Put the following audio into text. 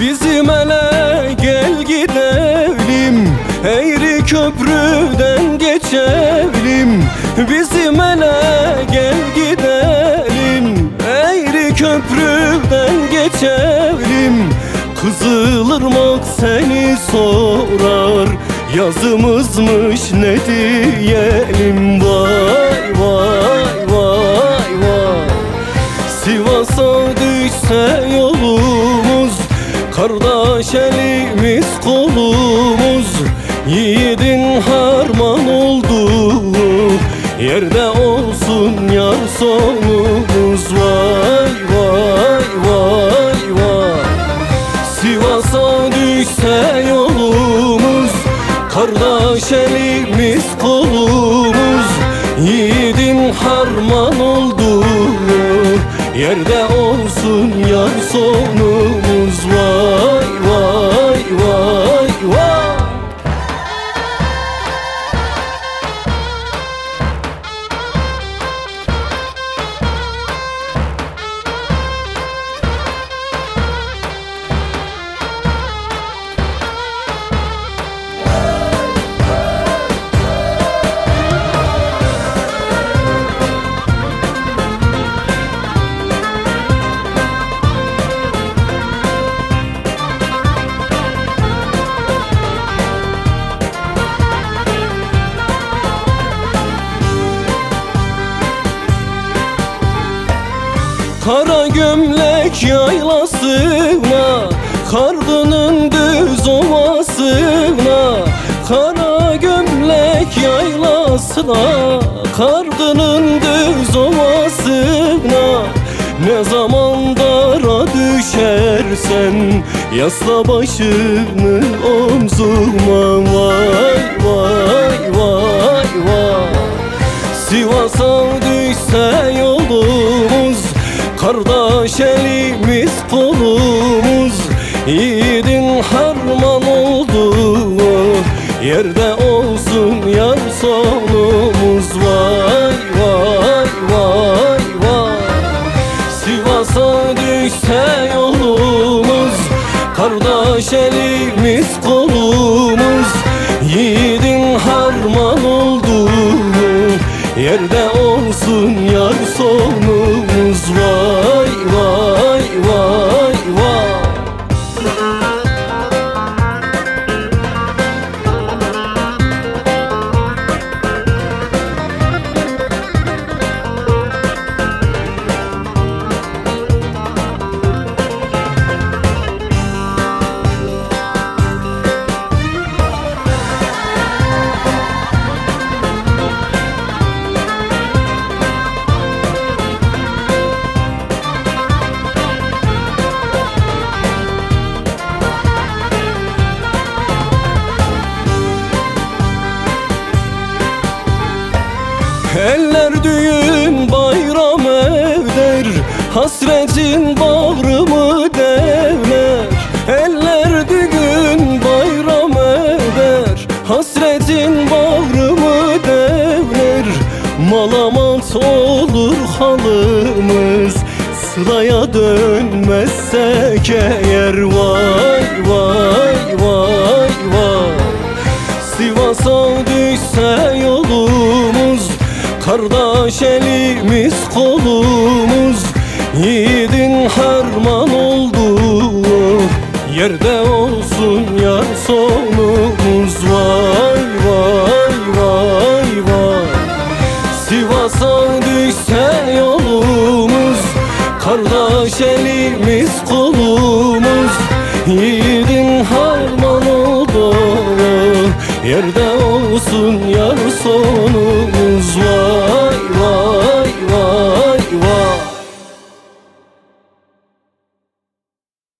Bizim ele gel gidelim Eğri köprüden geçelim. Bizim ele gel gidelim Eğri köprüden geçelim. Kızılırmak seni sorar Yazımızmış ne diyelim? Vay vay vay vay. Sivas'a düşse yolumuz Kardeş elimiz kolumuz Yiğidin harman olduğu Yerde olsun yar sonumuz. Vay vay vay vay. Sivas'a düşse yolumuz. Kardeş elimiz kolumuz Yiğidin harman olduğu Yerde olsun yar sonumuz Kara gömlek yaylasına Kardının düz ovasına. Kara gömlek yaylasına Kardının düz ovasına. Ne zaman dara düşersen Yasla başını omzuma. Vay vay vay vay. Sivas'a düşse yolumuz Kardeş elimiz kolumuz. Yiğidin harman olduğu Yerde olsun yar sonumuz. Vay vay vay vay. Sivas'a düşse yolumuz. Kardeş elimiz kolumuz Eller düğün bayram evder Hasretin bağrımı devler. Eller düğün bayram eder Hasretin bağrımı devler. Malamat olur halımız Sıraya dönmezsek eğer. Vay vay vay vay. Sivas'a düşse yolumuz Kardeş elimiz kolumuz Yiğidin harman olduğu Yerde olsun yar sonumuz. Vay vay vay vay. Sivas'a düşse yolumuz. Kardeş elimiz kolumuz Yiğidin harman olduğu Yerde olsun yar sonumuz var.